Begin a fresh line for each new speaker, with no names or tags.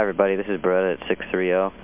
Hi, everybody. This is Brett at 630.